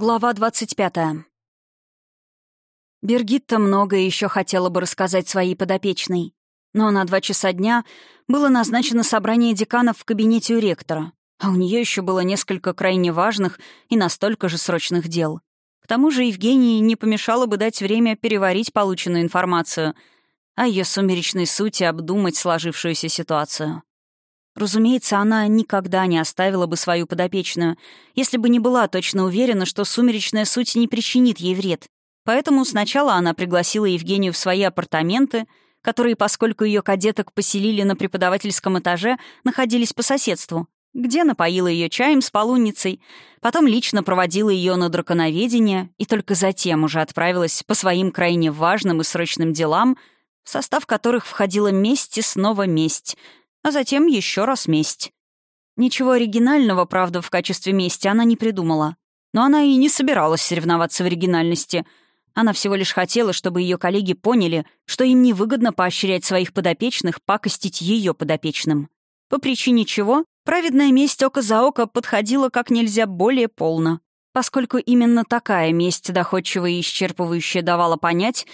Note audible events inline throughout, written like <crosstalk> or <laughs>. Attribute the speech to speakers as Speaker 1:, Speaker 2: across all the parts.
Speaker 1: Глава 25. Бергитта многое еще хотела бы рассказать своей подопечной, но на два часа дня было назначено собрание деканов в кабинете у ректора, а у нее еще было несколько крайне важных и настолько же срочных дел. К тому же Евгении не помешало бы дать время переварить полученную информацию, а ее сумеречной сути обдумать сложившуюся ситуацию. Разумеется, она никогда не оставила бы свою подопечную, если бы не была точно уверена, что сумеречная суть не причинит ей вред. Поэтому сначала она пригласила Евгению в свои апартаменты, которые, поскольку ее кадеток поселили на преподавательском этаже, находились по соседству, где напоила ее чаем с полунницей, потом лично проводила ее на драконоведение и только затем уже отправилась по своим крайне важным и срочным делам, в состав которых входила месть и снова месть — а затем еще раз месть. Ничего оригинального, правда, в качестве мести она не придумала. Но она и не собиралась соревноваться в оригинальности. Она всего лишь хотела, чтобы ее коллеги поняли, что им невыгодно поощрять своих подопечных пакостить ее подопечным. По причине чего праведная месть око за око подходила как нельзя более полно, поскольку именно такая месть доходчивая и исчерпывающая давала понять,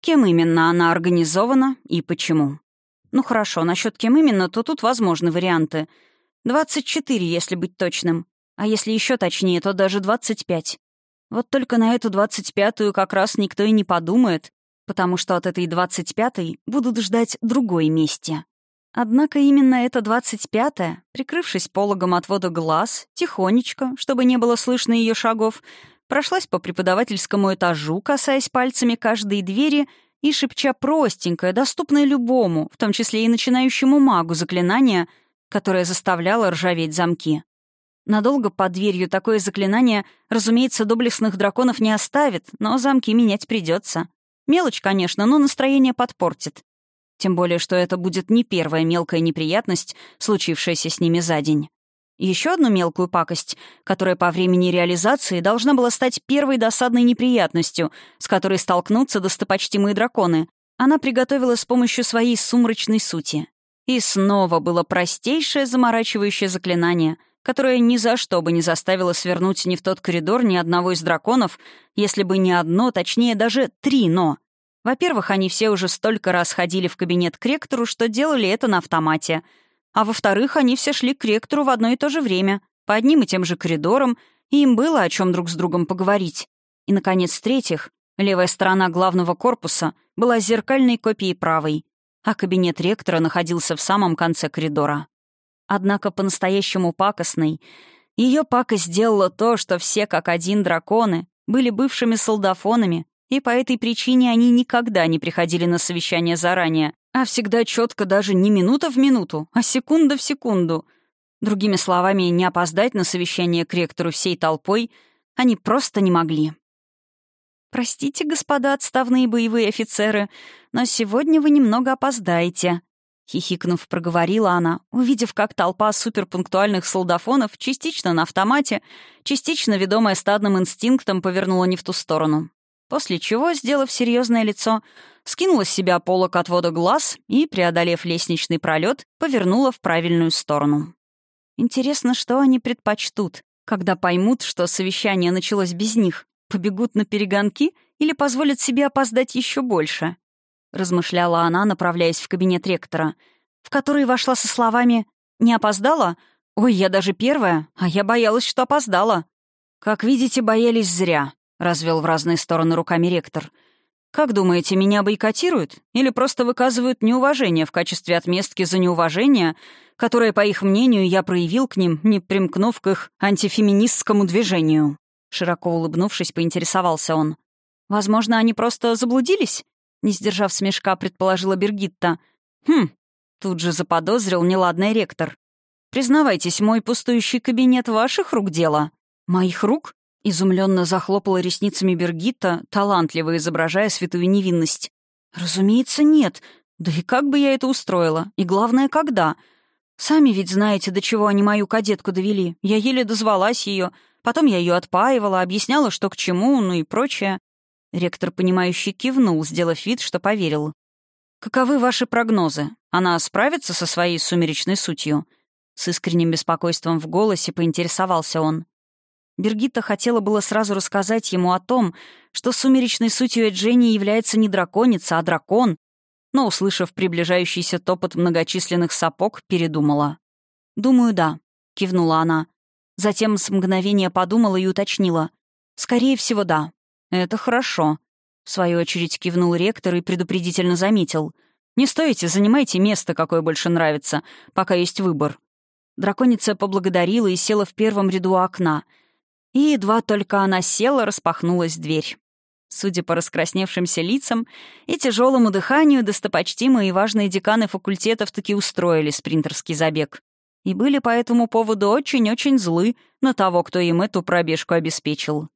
Speaker 1: кем именно она организована и почему. Ну хорошо, насчет кем именно, то тут возможны варианты. 24, если быть точным. А если еще точнее, то даже 25. Вот только на эту 25-ю как раз никто и не подумает, потому что от этой 25-й будут ждать другой мести. Однако именно эта 25-я, прикрывшись пологом отвода глаз, тихонечко, чтобы не было слышно ее шагов, прошлась по преподавательскому этажу, касаясь пальцами каждой двери — и шепча простенькое, доступное любому, в том числе и начинающему магу, заклинание, которое заставляло ржаветь замки. Надолго под дверью такое заклинание, разумеется, доблестных драконов не оставит, но замки менять придется. Мелочь, конечно, но настроение подпортит. Тем более, что это будет не первая мелкая неприятность, случившаяся с ними за день. Еще одну мелкую пакость, которая по времени реализации должна была стать первой досадной неприятностью, с которой столкнутся достопочтимые драконы, она приготовила с помощью своей сумрачной сути. И снова было простейшее заморачивающее заклинание, которое ни за что бы не заставило свернуть ни в тот коридор ни одного из драконов, если бы не одно, точнее даже три «но». Во-первых, они все уже столько раз ходили в кабинет к ректору, что делали это на автомате — а во-вторых, они все шли к ректору в одно и то же время, по одним и тем же коридорам, и им было о чем друг с другом поговорить. И, наконец, в-третьих, левая сторона главного корпуса была зеркальной копией правой, а кабинет ректора находился в самом конце коридора. Однако по-настоящему пакостной ее пакость сделала то, что все как один драконы были бывшими солдафонами, и по этой причине они никогда не приходили на совещание заранее, а всегда четко даже не минута в минуту, а секунда в секунду. Другими словами, не опоздать на совещание к ректору всей толпой они просто не могли. «Простите, господа отставные боевые офицеры, но сегодня вы немного опоздаете», — хихикнув, проговорила она, увидев, как толпа суперпунктуальных солдафонов частично на автомате, частично ведомая стадным инстинктом повернула не в ту сторону. После чего, сделав серьезное лицо, скинула с себя полок отвода глаз и, преодолев лестничный пролет, повернула в правильную сторону. Интересно, что они предпочтут, когда поймут, что совещание началось без них? Побегут на перегонки или позволят себе опоздать еще больше? Размышляла она, направляясь в кабинет ректора, в который вошла со словами «Не опоздала? Ой, я даже первая, а я боялась, что опоздала». «Как видите, боялись зря», — развел в разные стороны руками ректор. «Как думаете, меня бойкотируют? Или просто выказывают неуважение в качестве отместки за неуважение, которое, по их мнению, я проявил к ним, не примкнув к их антифеминистскому движению?» Широко улыбнувшись, поинтересовался он. «Возможно, они просто заблудились?» Не сдержав смешка, предположила Бергитта. «Хм», — тут же заподозрил неладный ректор. «Признавайтесь, мой пустующий кабинет ваших рук дело?» «Моих рук?» Изумленно захлопала ресницами Бергитта, талантливо изображая святую невинность. «Разумеется, нет. Да и как бы я это устроила? И главное, когда? Сами ведь знаете, до чего они мою кадетку довели. Я еле дозвалась ее, потом я ее отпаивала, объясняла, что к чему, ну и прочее». Ректор, понимающий, кивнул, сделав вид, что поверил. «Каковы ваши прогнозы? Она справится со своей сумеречной сутью?» С искренним беспокойством в голосе поинтересовался он. Бергитта хотела было сразу рассказать ему о том, что сумеречной сутью Эджени является не драконица, а дракон, но, услышав приближающийся топот многочисленных сапог, передумала. «Думаю, да», — кивнула она. Затем с мгновения подумала и уточнила. «Скорее всего, да». «Это хорошо», — в свою очередь кивнул ректор и предупредительно заметил. «Не стойте, занимайте место, какое больше нравится, пока есть выбор». Драконица поблагодарила и села в первом ряду окна. И едва только она села, распахнулась дверь. Судя по раскрасневшимся лицам и тяжелому дыханию, достопочтимые и важные деканы факультетов таки устроили спринтерский забег. И были по этому поводу очень-очень злы на того, кто им эту пробежку обеспечил.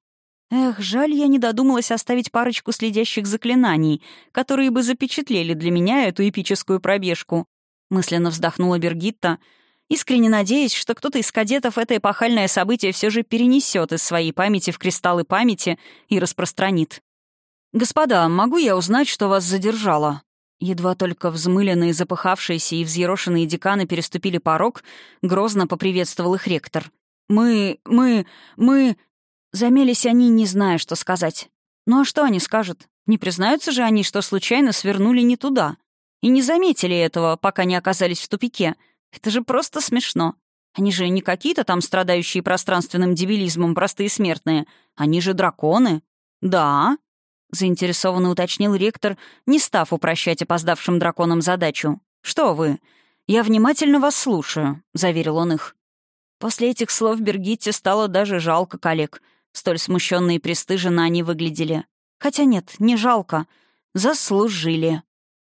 Speaker 1: Эх, жаль, я не додумалась оставить парочку следящих заклинаний, которые бы запечатлели для меня эту эпическую пробежку. Мысленно вздохнула Бергитта, искренне надеясь, что кто-то из кадетов это эпохальное событие все же перенесет из своей памяти в кристаллы памяти и распространит. «Господа, могу я узнать, что вас задержало?» Едва только взмыленные, запыхавшиеся и взъерошенные деканы переступили порог, грозно поприветствовал их ректор. «Мы... мы... мы...» Замелись они, не зная, что сказать. Ну а что они скажут? Не признаются же они, что случайно свернули не туда. И не заметили этого, пока не оказались в тупике — это же просто смешно. Они же не какие-то там страдающие пространственным дебилизмом простые смертные. Они же драконы. Да, заинтересованно уточнил ректор, не став упрощать опоздавшим драконам задачу. «Что вы? Я внимательно вас слушаю», — заверил он их. После этих слов Бергитте стало даже жалко коллег. Столь смущенные и пристыженно они выглядели. Хотя нет, не жалко. Заслужили.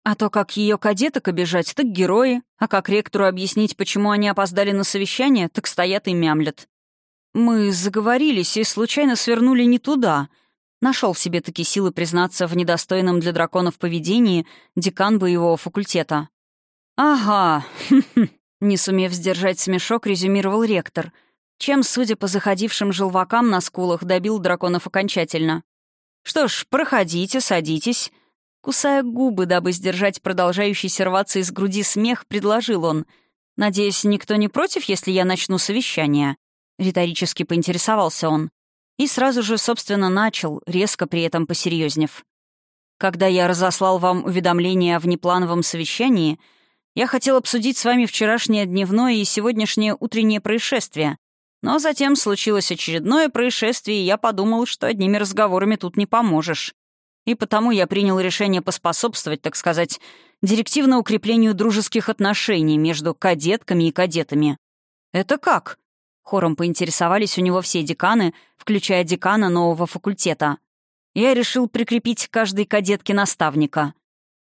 Speaker 1: А то, как ее кадеток обижать, так герои. А как ректору объяснить, почему они опоздали на совещание, так стоят и мямлят. Мы заговорились и случайно свернули не туда. Нашел в себе такие силы признаться в недостойном для драконов поведении декан боевого факультета. «Ага», <laughs> не сумев сдержать смешок, резюмировал ректор, чем, судя по заходившим желвакам на скулах, добил драконов окончательно. «Что ж, проходите, садитесь. Кусая губы, дабы сдержать продолжающийся рваться из груди смех, предложил он. «Надеюсь, никто не против, если я начну совещание?» Риторически поинтересовался он. И сразу же, собственно, начал, резко при этом посерьезнев. «Когда я разослал вам уведомление о внеплановом совещании, я хотел обсудить с вами вчерашнее дневное и сегодняшнее утреннее происшествие. Но затем случилось очередное происшествие, и я подумал, что одними разговорами тут не поможешь и потому я принял решение поспособствовать, так сказать, директивно укреплению дружеских отношений между кадетками и кадетами. «Это как?» — хором поинтересовались у него все деканы, включая декана нового факультета. Я решил прикрепить каждой кадетке наставника.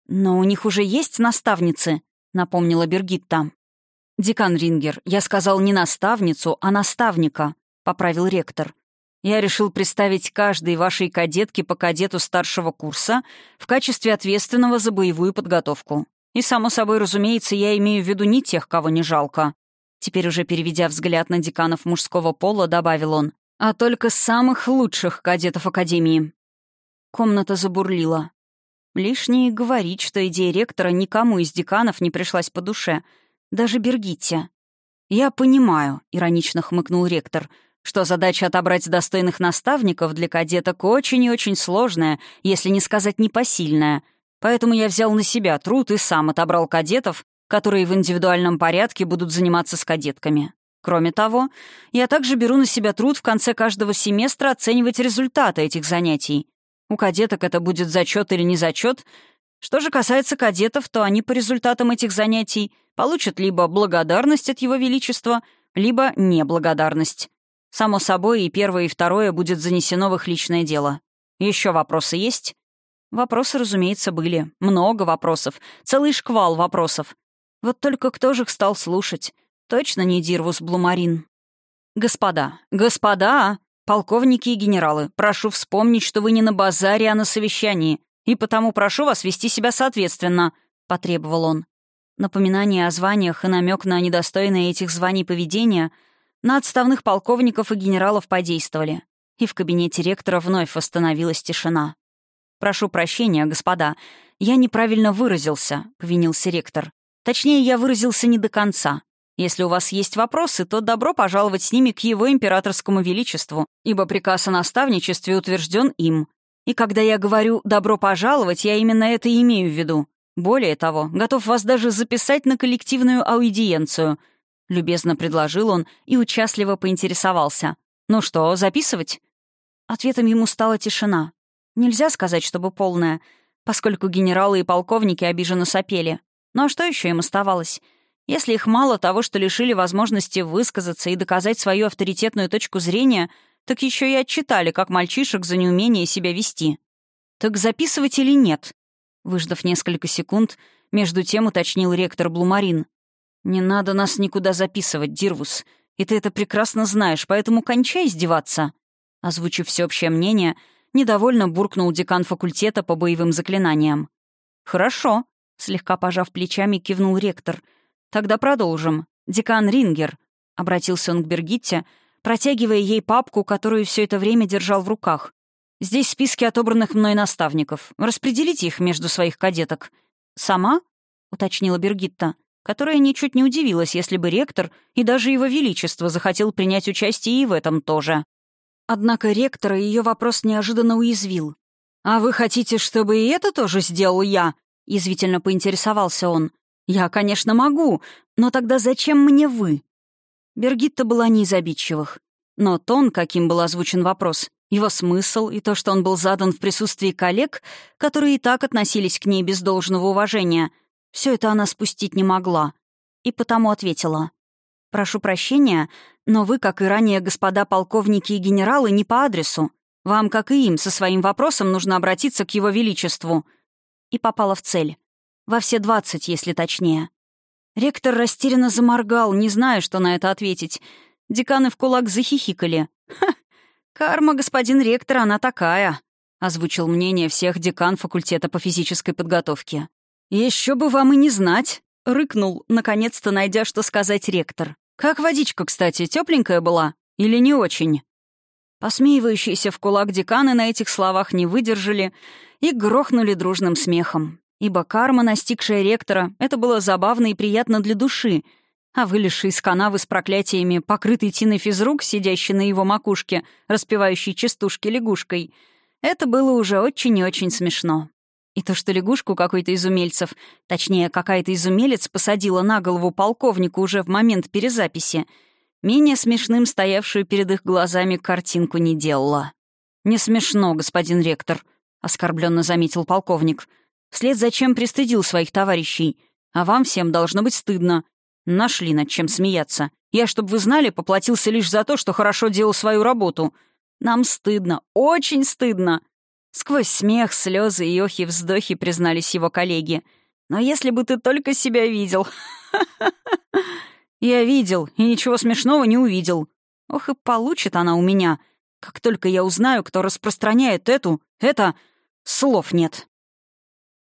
Speaker 1: «Но у них уже есть наставницы», — напомнила Бергитта. «Декан Рингер, я сказал не наставницу, а наставника», — поправил ректор я решил представить каждой вашей кадетке по кадету старшего курса в качестве ответственного за боевую подготовку. И, само собой, разумеется, я имею в виду не тех, кого не жалко. Теперь уже переведя взгляд на деканов мужского пола, добавил он, а только самых лучших кадетов Академии. Комната забурлила. Лишнее говорить, что идея ректора никому из деканов не пришлась по душе, даже Бергитте. «Я понимаю», — иронично хмыкнул ректор, — что задача отобрать достойных наставников для кадеток очень и очень сложная, если не сказать непосильная. Поэтому я взял на себя труд и сам отобрал кадетов, которые в индивидуальном порядке будут заниматься с кадетками. Кроме того, я также беру на себя труд в конце каждого семестра оценивать результаты этих занятий. У кадеток это будет зачет или не зачет. Что же касается кадетов, то они по результатам этих занятий получат либо благодарность от Его Величества, либо неблагодарность. Само собой, и первое, и второе будет занесено в их личное дело. Еще вопросы есть? Вопросы, разумеется, были. Много вопросов. Целый шквал вопросов. Вот только кто же их стал слушать? Точно не Дирвус Блумарин. «Господа, господа, полковники и генералы, прошу вспомнить, что вы не на базаре, а на совещании, и потому прошу вас вести себя соответственно», — потребовал он. Напоминание о званиях и намек на недостойное этих званий поведения — на отставных полковников и генералов подействовали, и в кабинете ректора вновь восстановилась тишина. «Прошу прощения, господа, я неправильно выразился», — повинился ректор. «Точнее, я выразился не до конца. Если у вас есть вопросы, то добро пожаловать с ними к его императорскому величеству, ибо приказ о наставничестве утвержден им. И когда я говорю «добро пожаловать», я именно это имею в виду. Более того, готов вас даже записать на коллективную аудиенцию», — любезно предложил он и участливо поинтересовался. «Ну что, записывать?» Ответом ему стала тишина. Нельзя сказать, чтобы полная, поскольку генералы и полковники обиженно сопели. Ну а что еще им оставалось? Если их мало того, что лишили возможности высказаться и доказать свою авторитетную точку зрения, так еще и отчитали, как мальчишек за неумение себя вести. Так записывать или нет? Выждав несколько секунд, между тем уточнил ректор Блумарин. «Не надо нас никуда записывать, Дирвус, и ты это прекрасно знаешь, поэтому кончай издеваться». Озвучив всеобщее мнение, недовольно буркнул декан факультета по боевым заклинаниям. «Хорошо», — слегка пожав плечами, кивнул ректор. «Тогда продолжим. Декан Рингер», — обратился он к Бергитте, протягивая ей папку, которую все это время держал в руках. «Здесь списки отобранных мной наставников. Распределите их между своих кадеток». «Сама?» — уточнила Бергитта, которая ничуть не удивилась, если бы ректор и даже его величество захотел принять участие и в этом тоже. Однако ректора ее вопрос неожиданно уязвил. «А вы хотите, чтобы и это тоже сделал я?» — язвительно поинтересовался он. «Я, конечно, могу, но тогда зачем мне вы?» Бергитта была не из обидчивых. Но тон, каким был озвучен вопрос, его смысл и то, что он был задан в присутствии коллег, которые и так относились к ней без должного уважения, все это она спустить не могла. И потому ответила. «Прошу прощения, но вы, как и ранее господа полковники и генералы, не по адресу. Вам, как и им, со своим вопросом нужно обратиться к его величеству». И попала в цель. Во все двадцать, если точнее. Ректор растерянно заморгал, не зная, что на это ответить. Деканы в кулак захихикали. «Ха! Карма, господин ректор, она такая!» — озвучил мнение всех декан факультета по физической подготовке. «Еще бы вам и не знать!» — рыкнул, наконец-то найдя, что сказать ректор. «Как водичка, кстати, тепленькая была? Или не очень?» Посмеивающиеся в кулак деканы на этих словах не выдержали и грохнули дружным смехом. Ибо карма, настигшая ректора, это было забавно и приятно для души, а вылезший из канавы с проклятиями, покрытый тиной физрук, сидящий на его макушке, распевающий частушки лягушкой, это было уже очень и очень смешно. И то, что лягушку какой-то из умельцев, точнее, какая-то из умелец посадила на голову полковнику уже в момент перезаписи, менее смешным стоявшую перед их глазами картинку не делала. «Не смешно, господин ректор», — оскорбленно заметил полковник. «Вслед за чем пристыдил своих товарищей. А вам всем должно быть стыдно. Нашли над чем смеяться. Я, чтобы вы знали, поплатился лишь за то, что хорошо делал свою работу. Нам стыдно, очень стыдно». Сквозь смех, слезы и охи вздохи признались его коллеги. «Но если бы ты только себя видел...» «Я видел, и ничего смешного не увидел. Ох и получит она у меня. Как только я узнаю, кто распространяет эту... это... слов нет».